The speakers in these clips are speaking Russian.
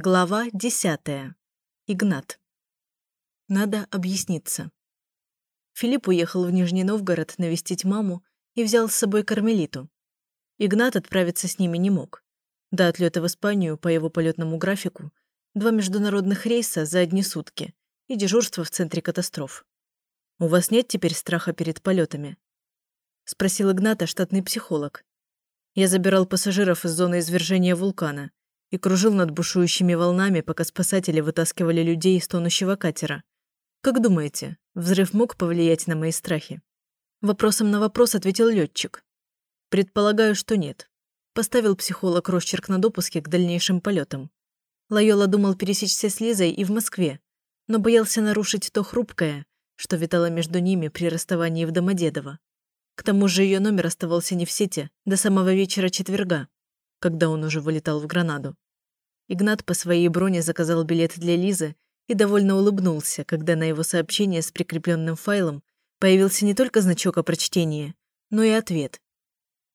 Глава десятая. Игнат. Надо объясниться. Филипп уехал в Нижний Новгород навестить маму и взял с собой кармелиту. Игнат отправиться с ними не мог. До отлета в Испанию по его полетному графику два международных рейса за одни сутки и дежурство в центре катастроф. «У вас нет теперь страха перед полетами?» – спросил Игната штатный психолог. Я забирал пассажиров из зоны извержения вулкана – и кружил над бушующими волнами, пока спасатели вытаскивали людей из тонущего катера. Как думаете, взрыв мог повлиять на мои страхи? Вопросом на вопрос ответил летчик. Предполагаю, что нет. Поставил психолог росчерк на допуске к дальнейшим полетам. Лайола думал пересечься с Лизой и в Москве, но боялся нарушить то хрупкое, что витало между ними при расставании в Домодедово. К тому же ее номер оставался не в сети до самого вечера четверга когда он уже вылетал в Гранаду. Игнат по своей броне заказал билет для Лизы и довольно улыбнулся, когда на его сообщение с прикрепленным файлом появился не только значок о прочтении, но и ответ.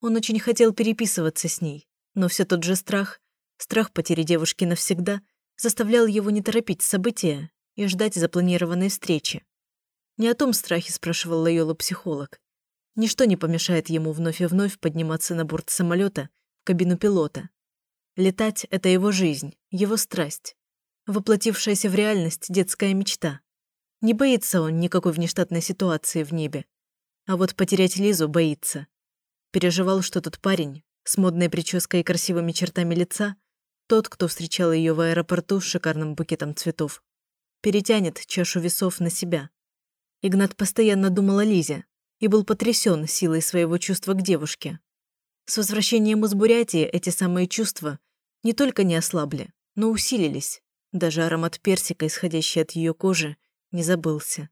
Он очень хотел переписываться с ней, но все тот же страх, страх потери девушки навсегда, заставлял его не торопить события и ждать запланированной встречи. Не о том страхе спрашивал Лайола психолог. Ничто не помешает ему вновь и вновь подниматься на борт самолета в кабину пилота. Летать — это его жизнь, его страсть. Воплотившаяся в реальность детская мечта. Не боится он никакой внештатной ситуации в небе. А вот потерять Лизу боится. Переживал, что тот парень с модной прической и красивыми чертами лица, тот, кто встречал ее в аэропорту с шикарным букетом цветов, перетянет чашу весов на себя. Игнат постоянно думал о Лизе и был потрясен силой своего чувства к девушке. С возвращением из Бурятии эти самые чувства не только не ослабли, но усилились. Даже аромат персика, исходящий от ее кожи, не забылся.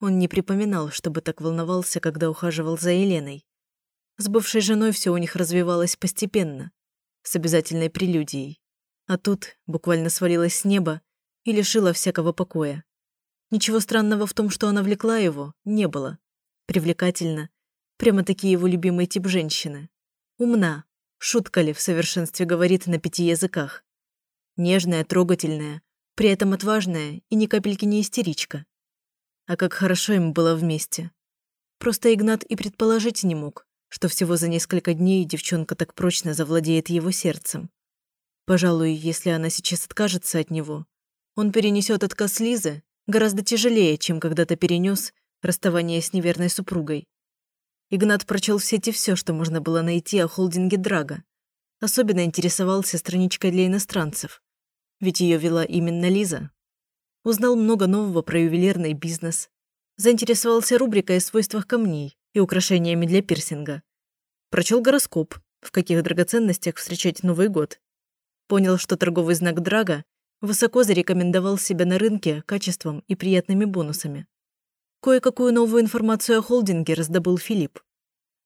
Он не припоминал, чтобы так волновался, когда ухаживал за Еленой. С бывшей женой все у них развивалось постепенно, с обязательной прелюдией. А тут буквально свалилась с неба и лишила всякого покоя. Ничего странного в том, что она влекла его, не было. Привлекательно. Прямо-таки его любимый тип женщины. Умна. Шутка ли в совершенстве говорит на пяти языках. Нежная, трогательная, при этом отважная и ни капельки не истеричка. А как хорошо им было вместе. Просто Игнат и предположить не мог, что всего за несколько дней девчонка так прочно завладеет его сердцем. Пожалуй, если она сейчас откажется от него, он перенесет отказ Лизы гораздо тяжелее, чем когда-то перенес расставание с неверной супругой. Игнат прочел в сети все, что можно было найти о холдинге Драга. Особенно интересовался страничкой для иностранцев, ведь ее вела именно Лиза. Узнал много нового про ювелирный бизнес. Заинтересовался рубрикой о свойствах камней и украшениями для пирсинга. Прочел гороскоп, в каких драгоценностях встречать Новый год. Понял, что торговый знак Драга высоко зарекомендовал себя на рынке качеством и приятными бонусами. Кое-какую новую информацию о холдинге раздобыл Филипп.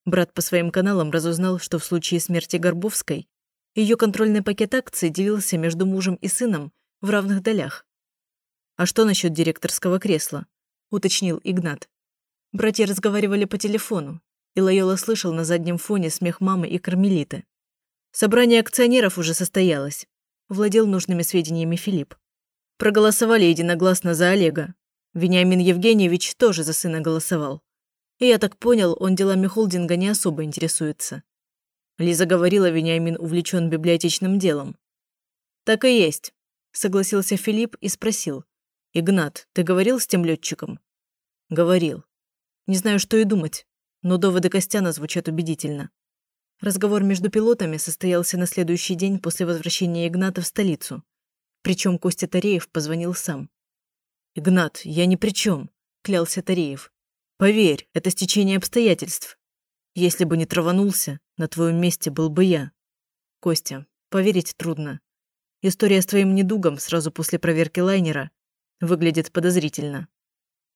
Брат по своим каналам разузнал, что в случае смерти Горбовской ее контрольный пакет акций делился между мужем и сыном в равных долях. «А что насчет директорского кресла?» – уточнил Игнат. Братья разговаривали по телефону, и Лайола слышал на заднем фоне смех мамы и кармелиты. Собрание акционеров уже состоялось. Владел нужными сведениями Филипп. Проголосовали единогласно за Олега, Вениамин Евгеньевич тоже за сына голосовал. И я так понял, он делами холдинга не особо интересуется. Лиза говорила, Вениамин увлечен библиотечным делом. «Так и есть», – согласился Филипп и спросил. «Игнат, ты говорил с тем летчиком?» «Говорил. Не знаю, что и думать, но доводы Костяна звучат убедительно». Разговор между пилотами состоялся на следующий день после возвращения Игната в столицу. Причем Костя Тареев позвонил сам. «Игнат, я ни при чем», – клялся Тареев. «Поверь, это стечение обстоятельств. Если бы не траванулся, на твоем месте был бы я. Костя, поверить трудно. История с твоим недугом сразу после проверки лайнера выглядит подозрительно».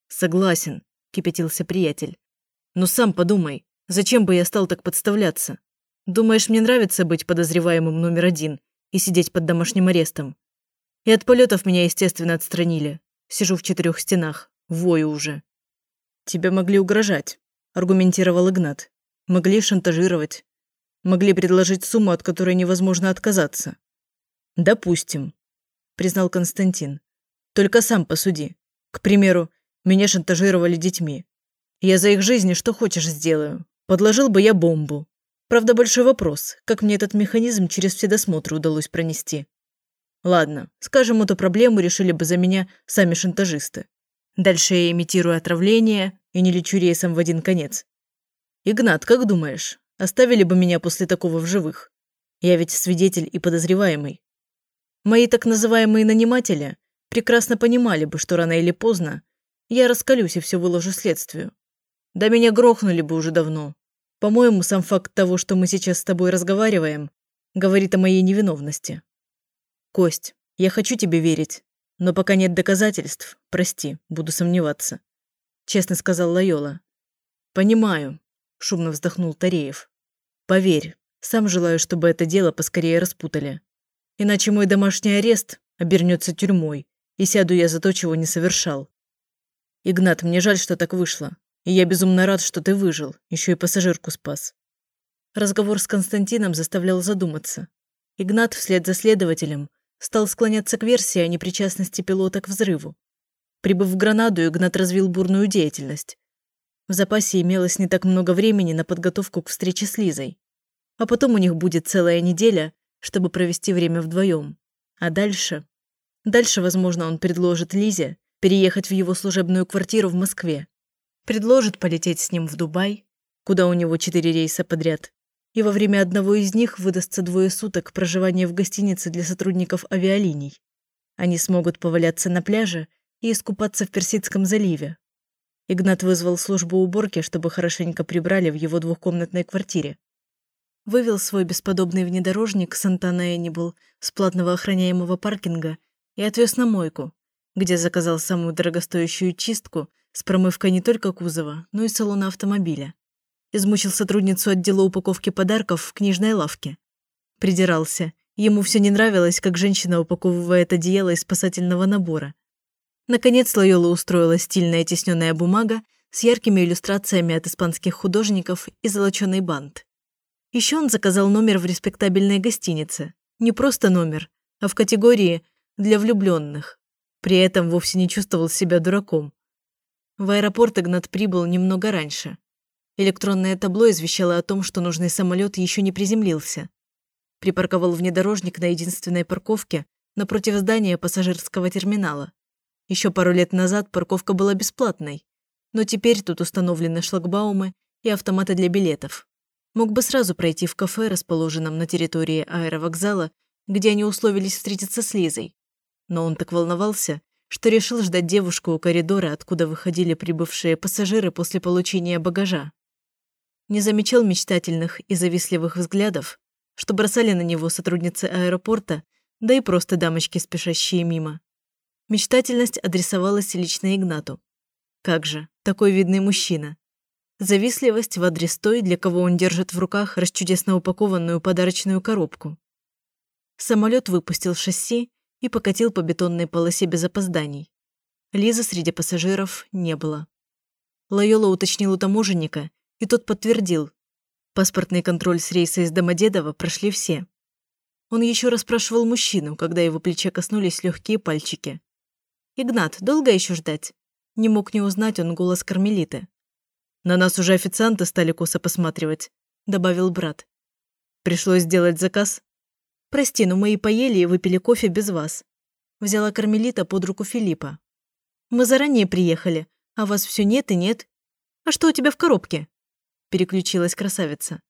«Согласен», – кипятился приятель. «Но сам подумай, зачем бы я стал так подставляться? Думаешь, мне нравится быть подозреваемым номер один и сидеть под домашним арестом? И от полетов меня, естественно, отстранили. Сижу в четырех стенах, вою уже. Тебя могли угрожать, аргументировал Игнат. Могли шантажировать. Могли предложить сумму, от которой невозможно отказаться. Допустим. признал Константин. «Только сам посуди. К примеру, меня шантажировали детьми. Я за их жизни что хочешь сделаю. Подложил бы я бомбу. Правда, большой вопрос, как мне этот механизм через все досмотры удалось пронести. Ладно, скажем, эту проблему решили бы за меня сами шантажисты. Дальше я имитирую отравление и не лечу рейсом в один конец. Игнат, как думаешь, оставили бы меня после такого в живых? Я ведь свидетель и подозреваемый. Мои так называемые наниматели прекрасно понимали бы, что рано или поздно я раскалюсь и все выложу следствию. Да меня грохнули бы уже давно. По-моему, сам факт того, что мы сейчас с тобой разговариваем, говорит о моей невиновности. Кость, я хочу тебе верить, но пока нет доказательств, прости, буду сомневаться. Честно сказал Лайола. Понимаю, шумно вздохнул Тареев. Поверь, сам желаю, чтобы это дело поскорее распутали. Иначе мой домашний арест обернется тюрьмой, и сяду я за то, чего не совершал. Игнат, мне жаль, что так вышло. И я безумно рад, что ты выжил, еще и пассажирку спас. Разговор с Константином заставлял задуматься. Игнат вслед за следователем стал склоняться к версии о непричастности пилота к взрыву. Прибыв в Гранаду, Игнат развил бурную деятельность. В запасе имелось не так много времени на подготовку к встрече с Лизой. А потом у них будет целая неделя, чтобы провести время вдвоем. А дальше... Дальше, возможно, он предложит Лизе переехать в его служебную квартиру в Москве. Предложит полететь с ним в Дубай, куда у него четыре рейса подряд. И во время одного из них выдастся двое суток проживания в гостинице для сотрудников авиалиний. Они смогут поваляться на пляже и искупаться в Персидском заливе. Игнат вызвал службу уборки, чтобы хорошенько прибрали в его двухкомнатной квартире. Вывел свой бесподобный внедорожник Сантана Энибл с платного охраняемого паркинга и отвез на мойку, где заказал самую дорогостоящую чистку с промывкой не только кузова, но и салона автомобиля. Измучил сотрудницу отдела упаковки подарков в книжной лавке. Придирался. Ему все не нравилось, как женщина упаковывает одеяло из спасательного набора. Наконец Лойола устроила стильная тесненная бумага с яркими иллюстрациями от испанских художников и золоченый бант. Еще он заказал номер в респектабельной гостинице. Не просто номер, а в категории «для влюбленных». При этом вовсе не чувствовал себя дураком. В аэропорт Игнат прибыл немного раньше. Электронное табло извещало о том, что нужный самолет еще не приземлился. Припарковал внедорожник на единственной парковке напротив здания пассажирского терминала. Еще пару лет назад парковка была бесплатной, но теперь тут установлены шлагбаумы и автоматы для билетов. Мог бы сразу пройти в кафе, расположенном на территории аэровокзала, где они условились встретиться с Лизой но он так волновался, что решил ждать девушку у коридора, откуда выходили прибывшие пассажиры после получения багажа. Не замечал мечтательных и завистливых взглядов, что бросали на него сотрудницы аэропорта, да и просто дамочки, спешащие мимо. Мечтательность адресовалась лично Игнату. Как же, такой видный мужчина. Завистливость в адрес той, для кого он держит в руках расчудесно упакованную подарочную коробку. Самолет выпустил шасси и покатил по бетонной полосе без опозданий. Лизы среди пассажиров не было. Лайола уточнил у таможенника, и тот подтвердил. Паспортный контроль с рейса из Домодедово прошли все. Он еще раз спрашивал мужчину, когда его плеча коснулись легкие пальчики. «Игнат, долго еще ждать?» Не мог не узнать он голос кармелиты. «На нас уже официанты стали косо посматривать», – добавил брат. «Пришлось сделать заказ «Прости, но мы и поели, и выпили кофе без вас». Взяла Кармелита под руку Филиппа. «Мы заранее приехали, а вас все нет и нет. А что у тебя в коробке?» Переключилась красавица.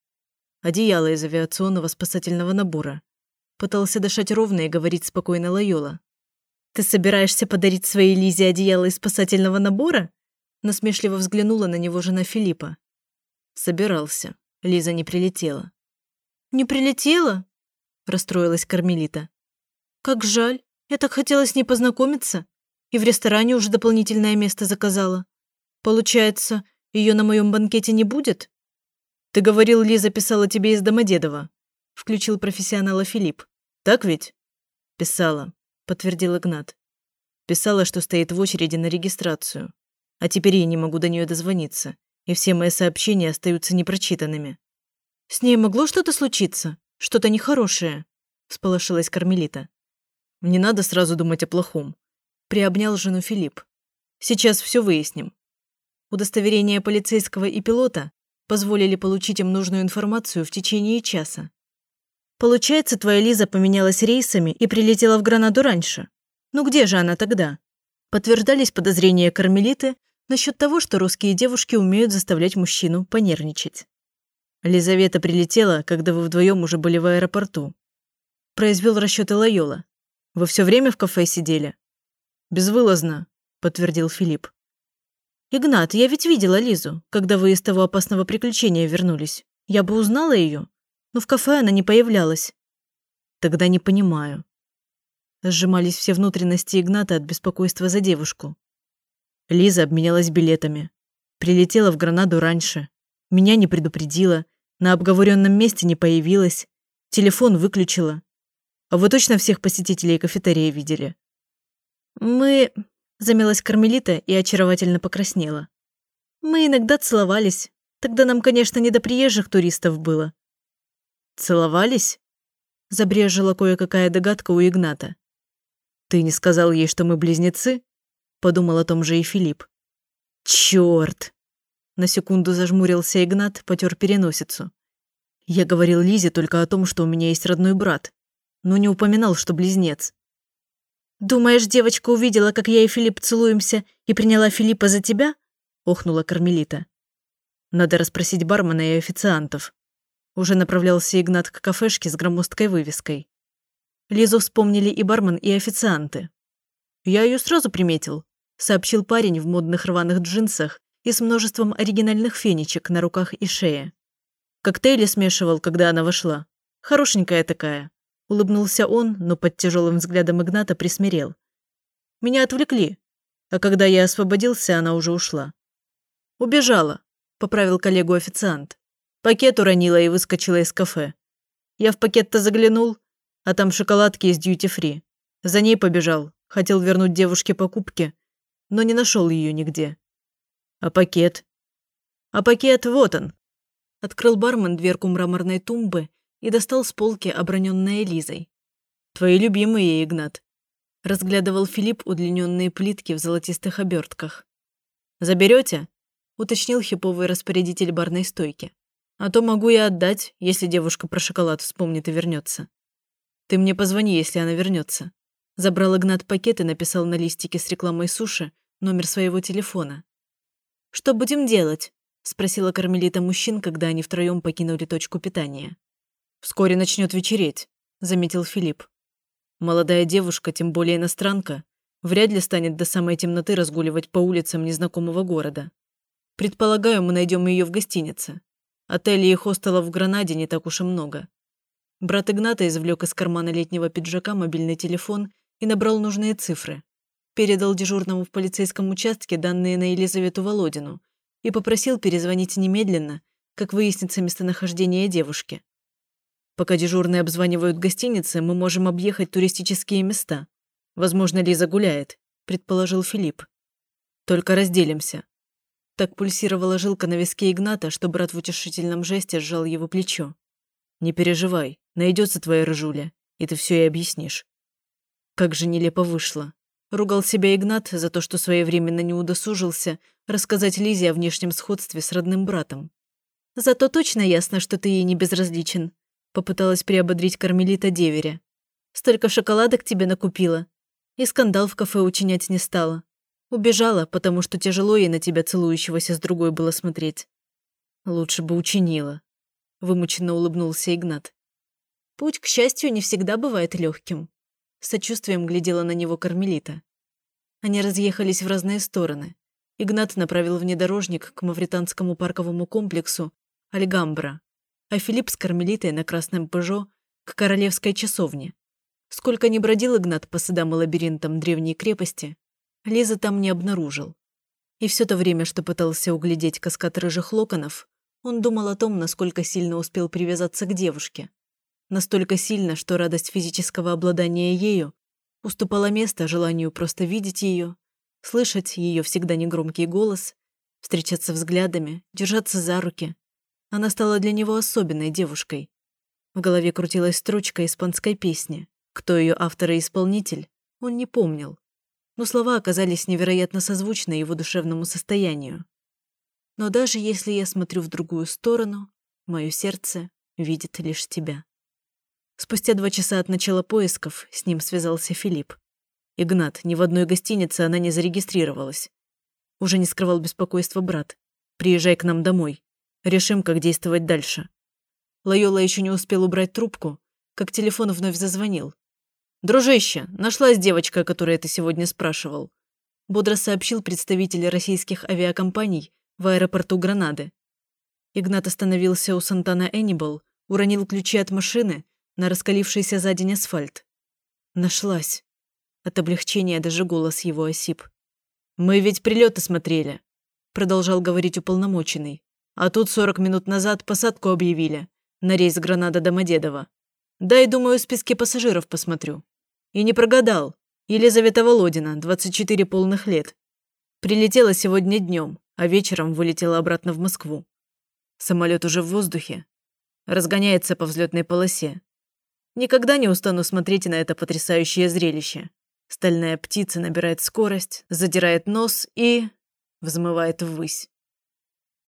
Одеяло из авиационного спасательного набора. Пытался дышать ровно и говорить спокойно Лайола. «Ты собираешься подарить своей Лизе одеяло из спасательного набора?» Насмешливо взглянула на него жена Филиппа. Собирался. Лиза не прилетела. «Не прилетела? расстроилась Кармелита. «Как жаль. Я так хотела с ней познакомиться. И в ресторане уже дополнительное место заказала. Получается, ее на моем банкете не будет?» «Ты говорил, Лиза писала тебе из Домодедова», – включил профессионала Филипп. «Так ведь?» «Писала», – подтвердил Игнат. «Писала, что стоит в очереди на регистрацию. А теперь я не могу до нее дозвониться, и все мои сообщения остаются непрочитанными». «С ней могло что-то случиться?» Что-то нехорошее», – сполошилась Кармелита. Не надо сразу думать о плохом. Приобнял жену Филипп. Сейчас все выясним. Удостоверение полицейского и пилота позволили получить им нужную информацию в течение часа. Получается, твоя Лиза поменялась рейсами и прилетела в Гранаду раньше. Ну где же она тогда? Подтверждались подозрения Кармелиты насчет того, что русские девушки умеют заставлять мужчину понервничать. Лизавета прилетела, когда вы вдвоем уже были в аэропорту. Произвел расчеты Лайола. Вы все время в кафе сидели? Безвылазно, подтвердил Филипп. Игнат, я ведь видела Лизу, когда вы из того опасного приключения вернулись. Я бы узнала ее, но в кафе она не появлялась. Тогда не понимаю. Сжимались все внутренности Игната от беспокойства за девушку. Лиза обменялась билетами. Прилетела в Гранаду раньше. Меня не предупредила. На обговоренном месте не появилась. Телефон выключила. А вы точно всех посетителей кафетерия видели? Мы... Замялась Кармелита и очаровательно покраснела. Мы иногда целовались. Тогда нам, конечно, не до приезжих туристов было. Целовались? Забрежила кое-какая догадка у Игната. «Ты не сказал ей, что мы близнецы?» Подумал о том же и Филипп. «Чёрт!» На секунду зажмурился Игнат, потер переносицу. «Я говорил Лизе только о том, что у меня есть родной брат, но не упоминал, что близнец». «Думаешь, девочка увидела, как я и Филипп целуемся, и приняла Филиппа за тебя?» – охнула Кармелита. «Надо расспросить бармена и официантов». Уже направлялся Игнат к кафешке с громоздкой вывеской. Лизу вспомнили и бармен, и официанты. «Я ее сразу приметил», – сообщил парень в модных рваных джинсах и с множеством оригинальных фенечек на руках и шее. Коктейли смешивал, когда она вошла. Хорошенькая такая. Улыбнулся он, но под тяжелым взглядом Игната присмирел. Меня отвлекли, а когда я освободился, она уже ушла. «Убежала», – поправил коллегу официант. Пакет уронила и выскочила из кафе. Я в пакет-то заглянул, а там шоколадки из дьюти-фри. За ней побежал, хотел вернуть девушке покупки, но не нашел ее нигде. А пакет? А пакет вот он. Открыл бармен дверку мраморной тумбы и достал с полки оброненное Лизой. Твои любимые, Игнат. Разглядывал Филипп удлиненные плитки в золотистых обертках. Заберете? уточнил хиповый распорядитель барной стойки. А то могу я отдать, если девушка про шоколад вспомнит и вернется. Ты мне позвони, если она вернется. Забрал Игнат пакет и написал на листике с рекламой суши номер своего телефона. «Что будем делать?» – спросила Кармелита мужчин, когда они втроем покинули точку питания. «Вскоре начнет вечереть», – заметил Филипп. «Молодая девушка, тем более иностранка, вряд ли станет до самой темноты разгуливать по улицам незнакомого города. Предполагаю, мы найдем ее в гостинице. Отелей и хостелов в Гранаде не так уж и много. Брат Игната извлек из кармана летнего пиджака мобильный телефон и набрал нужные цифры. Передал дежурному в полицейском участке данные на Елизавету Володину и попросил перезвонить немедленно, как выяснится местонахождение девушки. Пока дежурные обзванивают гостиницы, мы можем объехать туристические места. Возможно, Лиза гуляет, предположил Филипп. Только разделимся. Так пульсировала жилка на виске Игната, что брат в утешительном жесте сжал его плечо. Не переживай, найдется твоя рыжуля, и ты все и объяснишь. Как же нелепо вышло. Ругал себя Игнат за то, что своевременно не удосужился рассказать Лизе о внешнем сходстве с родным братом. «Зато точно ясно, что ты ей не безразличен», — попыталась приободрить Кармелита деверя. «Столько шоколадок тебе накупила. И скандал в кафе учинять не стала. Убежала, потому что тяжело ей на тебя целующегося с другой было смотреть. Лучше бы учинила», вымученно улыбнулся Игнат. Путь, к счастью, не всегда бывает легким. Сочувствием глядела на него Кармелита. Они разъехались в разные стороны. Игнат направил внедорожник к мавританскому парковому комплексу Альгамбра, а Филипп с Кармелитой на красном Пежо к королевской часовне. Сколько ни бродил Игнат по садам и лабиринтам древней крепости, Лизы там не обнаружил. И все то время, что пытался углядеть каскад рыжих локонов, он думал о том, насколько сильно успел привязаться к девушке. Настолько сильно, что радость физического обладания ею уступала место желанию просто видеть ее, слышать ее всегда негромкий голос, встречаться взглядами, держаться за руки. Она стала для него особенной девушкой. В голове крутилась строчка испанской песни Кто ее автор и исполнитель, он не помнил, но слова оказались невероятно созвучны его душевному состоянию. Но даже если я смотрю в другую сторону, мое сердце видит лишь тебя. Спустя два часа от начала поисков с ним связался Филипп. Игнат, ни в одной гостинице она не зарегистрировалась. Уже не скрывал беспокойства брат. «Приезжай к нам домой. Решим, как действовать дальше». Лайола еще не успел убрать трубку, как телефон вновь зазвонил. «Дружище, нашлась девочка, о которой ты сегодня спрашивал», бодро сообщил представитель российских авиакомпаний в аэропорту Гранады. Игнат остановился у Сантана Эннибал, уронил ключи от машины на раскалившийся за день асфальт. Нашлась. От облегчения даже голос его осип. «Мы ведь прилеты смотрели», — продолжал говорить уполномоченный. «А тут 40 минут назад посадку объявили на рейс Гранада-Домодедово. Да и, думаю, списки пассажиров посмотрю. И не прогадал. Елизавета Володина, 24 полных лет. Прилетела сегодня днем, а вечером вылетела обратно в Москву. Самолет уже в воздухе. Разгоняется по взлетной полосе. Никогда не устану смотреть на это потрясающее зрелище. Стальная птица набирает скорость, задирает нос и... взмывает ввысь.